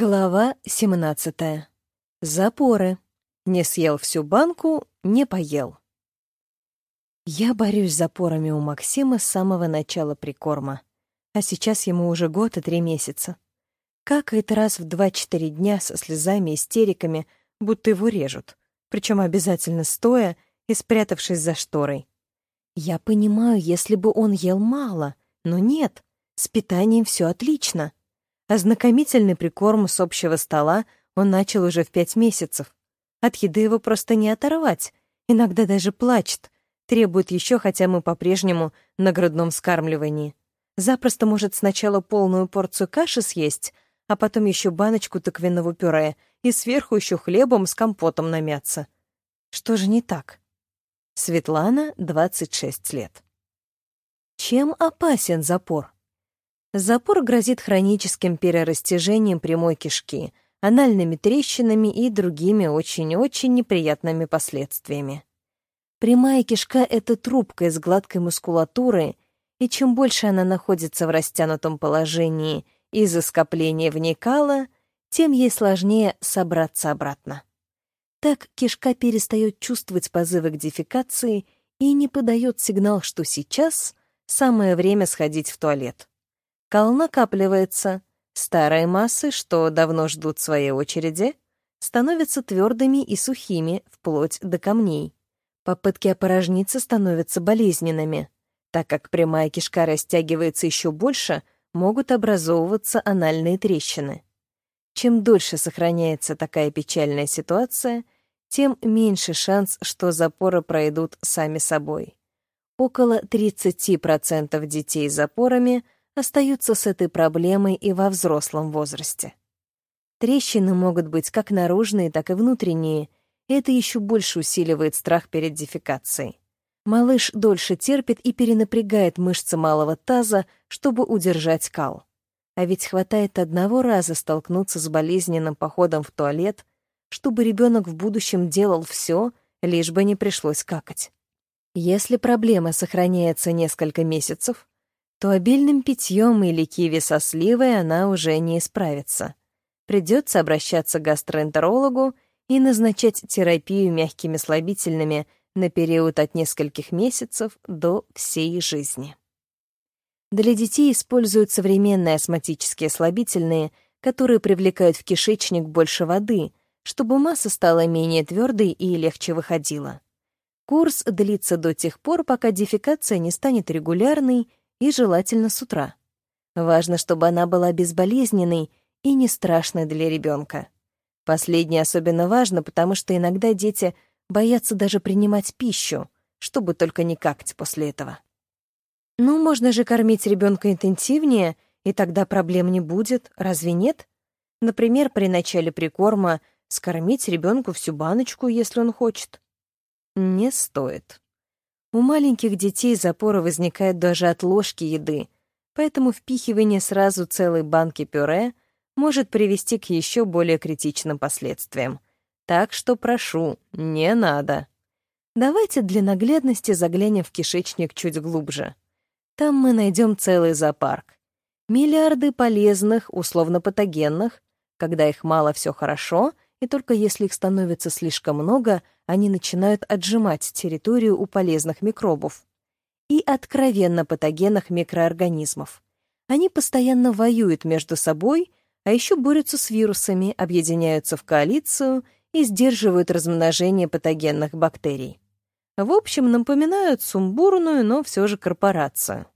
Глава 17. Запоры. Не съел всю банку, не поел. Я борюсь с запорами у Максима с самого начала прикорма, а сейчас ему уже год и три месяца. Какает раз в два-четыре дня со слезами и истериками, будто его режут, причем обязательно стоя и спрятавшись за шторой. Я понимаю, если бы он ел мало, но нет, с питанием все отлично — Ознакомительный прикорм с общего стола он начал уже в пять месяцев. От еды его просто не оторвать. Иногда даже плачет. Требует еще, хотя мы по-прежнему на грудном скармливании. Запросто может сначала полную порцию каши съесть, а потом еще баночку тыквенного пюре и сверху еще хлебом с компотом намяться. Что же не так? Светлана, 26 лет. Чем опасен запор? Запор грозит хроническим перерастяжением прямой кишки, анальными трещинами и другими очень-очень неприятными последствиями. Прямая кишка — это трубка из гладкой мускулатуры, и чем больше она находится в растянутом положении из-за скопления в ней кала, тем ей сложнее собраться обратно. Так кишка перестает чувствовать позывы к дефекации и не подает сигнал, что сейчас самое время сходить в туалет. Кал накапливается. Старые массы, что давно ждут своей очереди, становятся твердыми и сухими, вплоть до камней. Попытки опорожниться становятся болезненными. Так как прямая кишка растягивается еще больше, могут образовываться анальные трещины. Чем дольше сохраняется такая печальная ситуация, тем меньше шанс, что запоры пройдут сами собой. Около 30% детей с запорами — остаются с этой проблемой и во взрослом возрасте. Трещины могут быть как наружные, так и внутренние, и это еще больше усиливает страх перед дефекацией. Малыш дольше терпит и перенапрягает мышцы малого таза, чтобы удержать кал. А ведь хватает одного раза столкнуться с болезненным походом в туалет, чтобы ребенок в будущем делал все, лишь бы не пришлось какать. Если проблема сохраняется несколько месяцев, то обильным питьем или киви со сливой она уже не исправится. Придется обращаться к гастроэнтерологу и назначать терапию мягкими слабительными на период от нескольких месяцев до всей жизни. Для детей используют современные астматические слабительные, которые привлекают в кишечник больше воды, чтобы масса стала менее твердой и легче выходила. Курс длится до тех пор, пока дефекация не станет регулярной и желательно с утра. Важно, чтобы она была безболезненной и не страшной для ребенка. Последнее особенно важно, потому что иногда дети боятся даже принимать пищу, чтобы только не какать после этого. Ну, можно же кормить ребенка интенсивнее, и тогда проблем не будет, разве нет? Например, при начале прикорма скормить ребенку всю баночку, если он хочет. Не стоит. У маленьких детей запоры возникают даже от ложки еды, поэтому впихивание сразу целой банки пюре может привести к еще более критичным последствиям. Так что прошу, не надо. Давайте для наглядности заглянем в кишечник чуть глубже. Там мы найдем целый зоопарк. Миллиарды полезных, условно-патогенных, когда их мало все хорошо, и только если их становится слишком много — они начинают отжимать территорию у полезных микробов и откровенно патогенных микроорганизмов. Они постоянно воюют между собой, а еще борются с вирусами, объединяются в коалицию и сдерживают размножение патогенных бактерий. В общем, напоминают сумбурную, но все же корпорацию.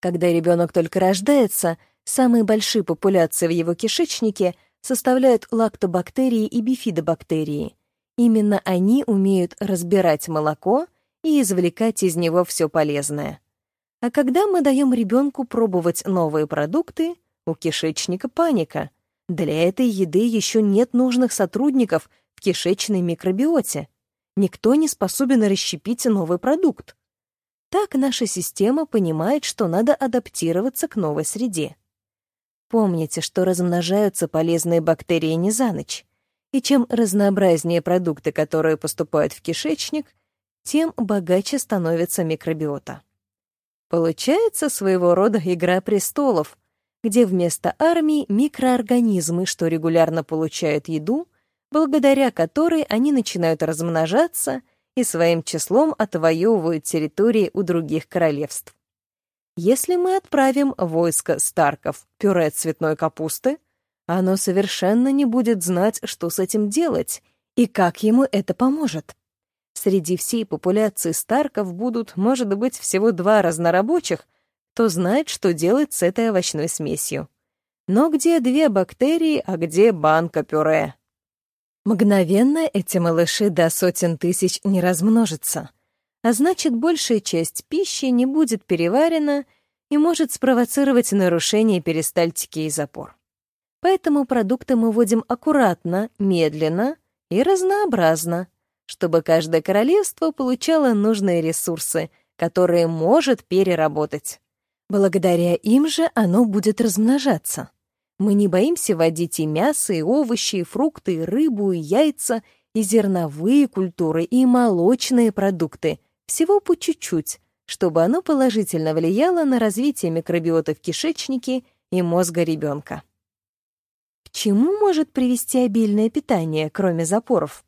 Когда ребенок только рождается, самые большие популяции в его кишечнике составляют лактобактерии и бифидобактерии — Именно они умеют разбирать молоко и извлекать из него все полезное. А когда мы даем ребенку пробовать новые продукты, у кишечника паника. Для этой еды еще нет нужных сотрудников в кишечной микробиоте. Никто не способен расщепить новый продукт. Так наша система понимает, что надо адаптироваться к новой среде. Помните, что размножаются полезные бактерии не за ночь и чем разнообразнее продукты, которые поступают в кишечник, тем богаче становится микробиота. Получается своего рода игра престолов, где вместо армии микроорганизмы, что регулярно получают еду, благодаря которой они начинают размножаться и своим числом отвоевывают территории у других королевств. Если мы отправим войско Старков пюре цветной капусты, оно совершенно не будет знать, что с этим делать и как ему это поможет. Среди всей популяции Старков будут, может быть, всего два разнорабочих, кто знает, что делать с этой овощной смесью. Но где две бактерии, а где банка пюре? Мгновенно эти малыши до сотен тысяч не размножатся, а значит, большая часть пищи не будет переварена и может спровоцировать нарушение перистальтики и запор. Поэтому продукты мы вводим аккуратно, медленно и разнообразно, чтобы каждое королевство получало нужные ресурсы, которые может переработать. Благодаря им же оно будет размножаться. Мы не боимся вводить и мясо, и овощи, и фрукты, и рыбу, и яйца, и зерновые культуры, и молочные продукты. Всего по чуть-чуть, чтобы оно положительно влияло на развитие микробиота в кишечнике и мозга ребенка. К чему может привести обильное питание, кроме запоров?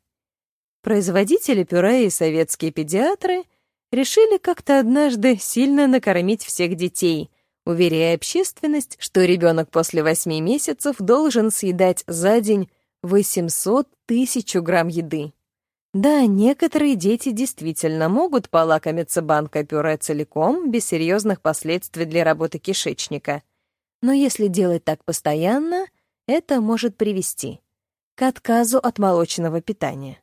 Производители пюре и советские педиатры решили как-то однажды сильно накормить всех детей, уверяя общественность, что ребенок после восьми месяцев должен съедать за день 800 тысяч грамм еды. Да, некоторые дети действительно могут полакомиться банкой пюре целиком, без серьезных последствий для работы кишечника. Но если делать так постоянно, это может привести к отказу от молочного питания.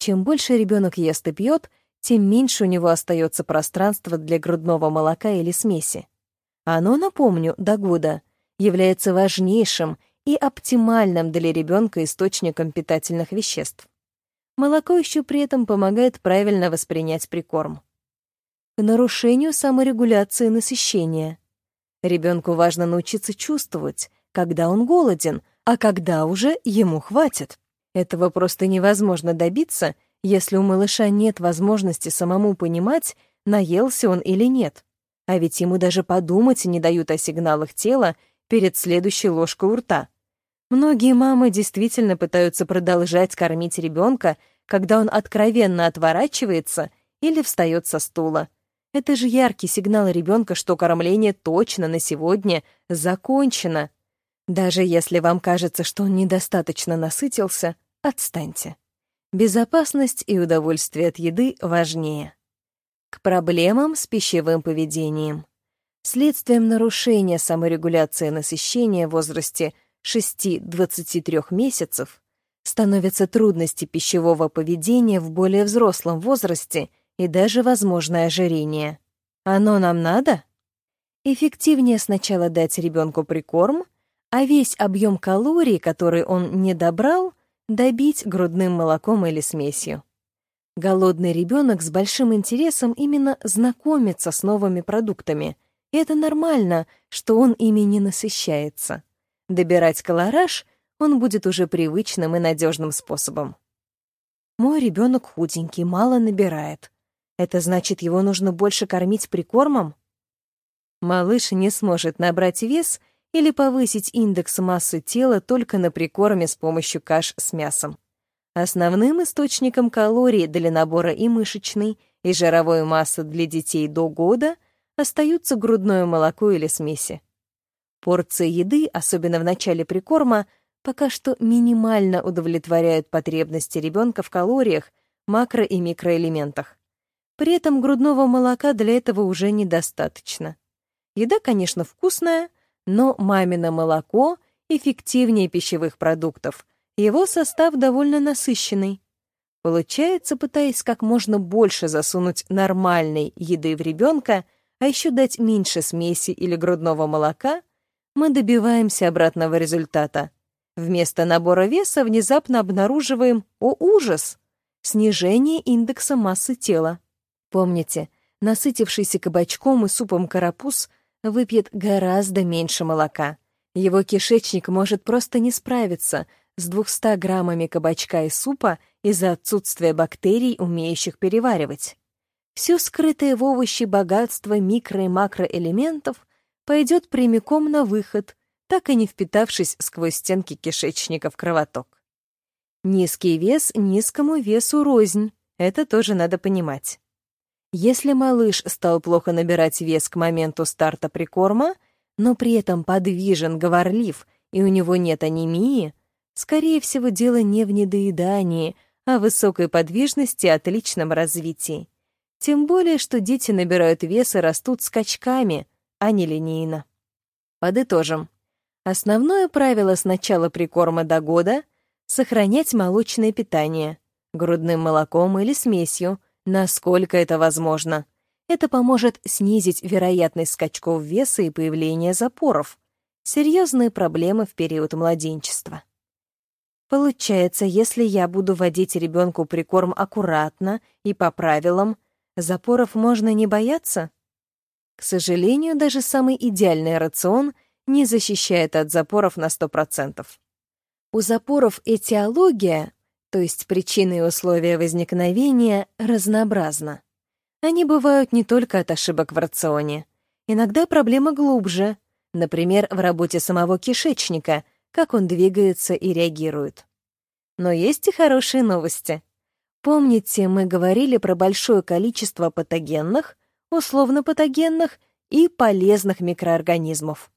Чем больше ребенок ест и пьет, тем меньше у него остается пространства для грудного молока или смеси. Оно, напомню, до года является важнейшим и оптимальным для ребенка источником питательных веществ. Молоко еще при этом помогает правильно воспринять прикорм. К нарушению саморегуляции насыщения. Ребенку важно научиться чувствовать, когда он голоден, а когда уже ему хватит. Этого просто невозможно добиться, если у малыша нет возможности самому понимать, наелся он или нет. А ведь ему даже подумать не дают о сигналах тела перед следующей ложкой у рта. Многие мамы действительно пытаются продолжать кормить ребенка, когда он откровенно отворачивается или встает со стула. Это же яркий сигнал ребенка, что кормление точно на сегодня закончено. Даже если вам кажется, что он недостаточно насытился, отстаньте. Безопасность и удовольствие от еды важнее. К проблемам с пищевым поведением. Следствием нарушения саморегуляции насыщения в возрасте 6-23 месяцев становятся трудности пищевого поведения в более взрослом возрасте и даже возможное ожирение. Оно нам надо? Эффективнее сначала дать ребенку прикорм, а весь объем калорий, который он не добрал, добить грудным молоком или смесью. Голодный ребенок с большим интересом именно знакомится с новыми продуктами, и это нормально, что он ими не насыщается. Добирать колораж он будет уже привычным и надежным способом. Мой ребенок худенький, мало набирает. Это значит, его нужно больше кормить прикормом? Малыш не сможет набрать вес или повысить индекс массы тела только на прикорме с помощью каш с мясом. Основным источником калорий для набора и мышечной, и жировой массы для детей до года остаются грудное молоко или смеси. Порции еды, особенно в начале прикорма, пока что минимально удовлетворяют потребности ребенка в калориях, макро- и микроэлементах. При этом грудного молока для этого уже недостаточно. Еда, конечно, вкусная, но мамино молоко эффективнее пищевых продуктов, его состав довольно насыщенный. Получается, пытаясь как можно больше засунуть нормальной еды в ребенка, а еще дать меньше смеси или грудного молока, мы добиваемся обратного результата. Вместо набора веса внезапно обнаруживаем, о ужас, снижение индекса массы тела. Помните, насытившийся кабачком и супом карапуз выпьет гораздо меньше молока. Его кишечник может просто не справиться с 200 граммами кабачка и супа из-за отсутствия бактерий, умеющих переваривать. Все скрытое в овощи богатство микро- и макроэлементов пойдет прямиком на выход, так и не впитавшись сквозь стенки кишечника в кровоток. Низкий вес низкому весу рознь, это тоже надо понимать. Если малыш стал плохо набирать вес к моменту старта прикорма, но при этом подвижен, говорлив, и у него нет анемии, скорее всего, дело не в недоедании, а в высокой подвижности и отличном развитии. Тем более, что дети набирают вес и растут скачками, а не линейно. Подытожим. Основное правило с начала прикорма до года — сохранять молочное питание, грудным молоком или смесью, насколько это возможно. Это поможет снизить вероятность скачков веса и появления запоров, серьезные проблемы в период младенчества. Получается, если я буду вводить ребенку прикорм аккуратно и по правилам, запоров можно не бояться? К сожалению, даже самый идеальный рацион не защищает от запоров на 100%. У запоров этиология, то есть причины и условия возникновения, разнообразна. Они бывают не только от ошибок в рационе. Иногда проблема глубже, например, в работе самого кишечника, как он двигается и реагирует. Но есть и хорошие новости. Помните, мы говорили про большое количество патогенных, условно-патогенных и полезных микроорганизмов.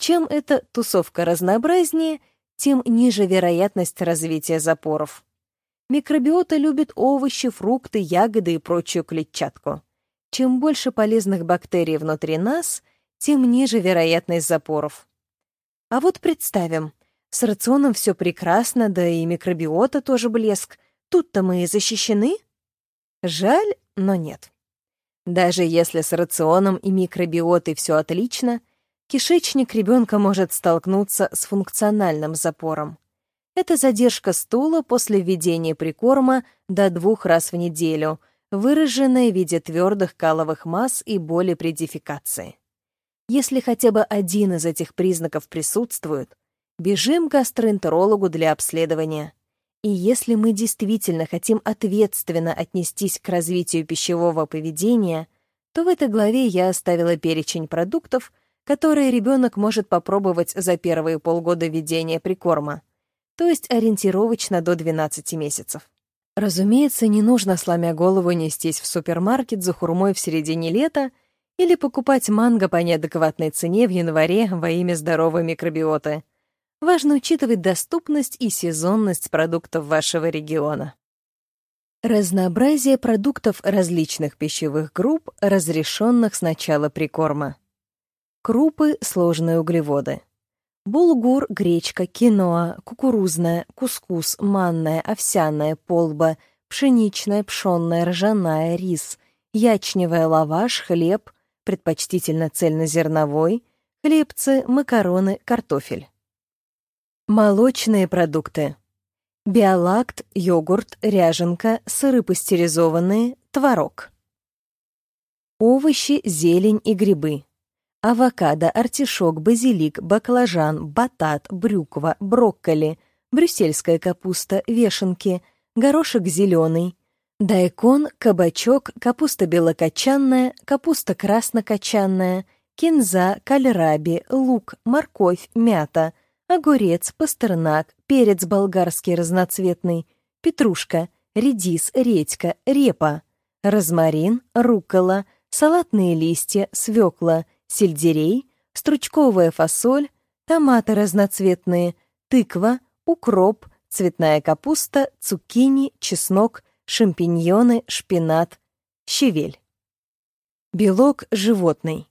Чем эта тусовка разнообразнее, тем ниже вероятность развития запоров. Микробиота любит овощи, фрукты, ягоды и прочую клетчатку. Чем больше полезных бактерий внутри нас, тем ниже вероятность запоров. А вот представим, с рационом все прекрасно, да и микробиота тоже блеск. Тут-то мы и защищены? Жаль, но нет. Даже если с рационом и микробиотой все отлично, кишечник ребенка может столкнуться с функциональным запором. Это задержка стула после введения прикорма до двух раз в неделю, выраженная в виде твердых каловых масс и боли при дефекации. Если хотя бы один из этих признаков присутствует, бежим к гастроэнтерологу для обследования. И если мы действительно хотим ответственно отнестись к развитию пищевого поведения, то в этой главе я оставила перечень продуктов, которые ребенок может попробовать за первые полгода ведения прикорма, то есть ориентировочно до 12 месяцев. Разумеется, не нужно, сломя голову, нестись в супермаркет за хурмой в середине лета или покупать манго по неадекватной цене в январе во имя здоровой микробиоты важно учитывать доступность и сезонность продуктов вашего региона. Разнообразие продуктов различных пищевых групп, разрешенных с начала прикорма. Крупы — сложные углеводы. Булгур, гречка, киноа, кукурузная, кускус, манная, овсяная, полба, пшеничная, пшенная, ржаная, рис, ячневая, лаваш, хлеб, предпочтительно цельнозерновой, хлебцы, макароны, картофель. Молочные продукты. Биолакт, йогурт, ряженка, сыры пастеризованные, творог. Овощи, зелень и грибы. Авокадо, артишок, базилик, баклажан, батат, брюква, брокколи, брюссельская капуста, вешенки, горошек зеленый, дайкон, кабачок, капуста белокочанная, капуста краснокочанная, кинза, кальраби, лук, морковь, мята — огурец, пастернак, перец болгарский разноцветный, петрушка, редис, редька, репа, розмарин, руккола, салатные листья, свекла, сельдерей, стручковая фасоль, томаты разноцветные, тыква, укроп, цветная капуста, цукини, чеснок, шампиньоны, шпинат, щавель. Белок животный.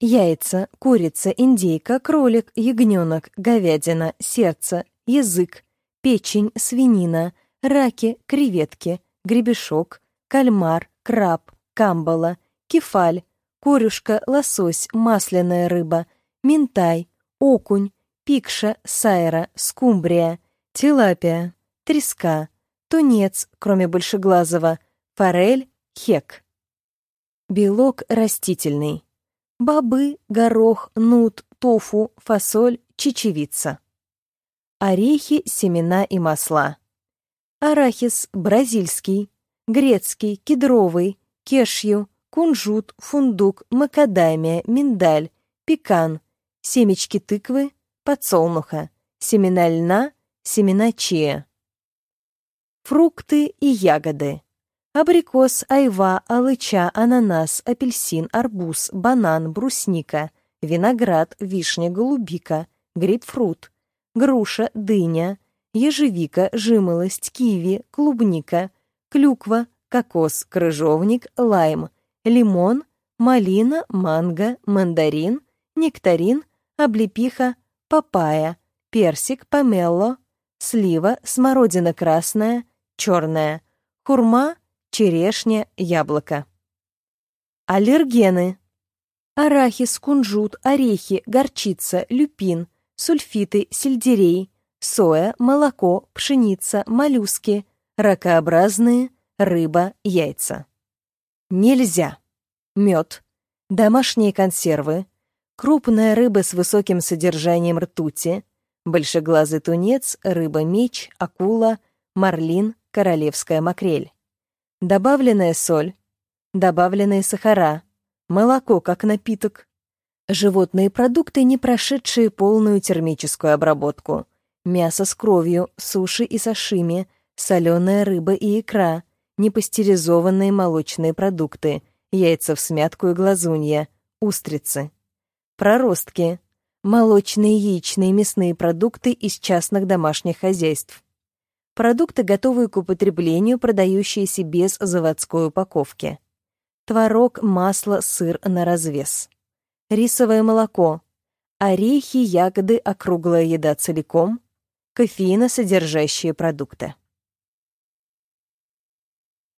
Яйца, курица, индейка, кролик, ягненок, говядина, сердце, язык, печень, свинина, раки, креветки, гребешок, кальмар, краб, камбала, кефаль, корюшка, лосось, масляная рыба, минтай, окунь, пикша, сайра, скумбрия, тилапия, треска, тунец, кроме большеглазого, форель, хек. Белок растительный бобы, горох, нут, тофу, фасоль, чечевица. Орехи, семена и масла. Арахис бразильский, грецкий, кедровый, кешью, кунжут, фундук, макадамия, миндаль, пекан, семечки тыквы, подсолнуха, семена льна, семена чия. Фрукты и ягоды. Абрикос, айва, алыча, ананас, апельсин, арбуз, банан, брусника, виноград, вишня, голубика, грейпфрут, груша, дыня, ежевика, жимолость, киви, клубника, клюква, кокос, крыжовник, лайм, лимон, малина, манго, мандарин, нектарин, облепиха, папайя, персик, помело, слива, смородина красная, черная, хурма, черешня, яблоко. Аллергены. Арахис, кунжут, орехи, горчица, люпин, сульфиты, сельдерей, соя, молоко, пшеница, моллюски, ракообразные, рыба, яйца. Нельзя. Мед, домашние консервы, крупная рыба с высоким содержанием ртути, большеглазый тунец, рыба-меч, акула, марлин, королевская макрель. Добавленная соль, добавленные сахара, молоко как напиток, животные продукты, не прошедшие полную термическую обработку, мясо с кровью, суши и сашими, соленая рыба и икра, непастеризованные молочные продукты, яйца в смятку и глазунья, устрицы. Проростки. Молочные, яичные, мясные продукты из частных домашних хозяйств. Продукты, готовые к употреблению, продающиеся без заводской упаковки. Творог, масло, сыр на развес. Рисовое молоко. Орехи, ягоды, округлая еда целиком. Кофеиносодержащие продукты.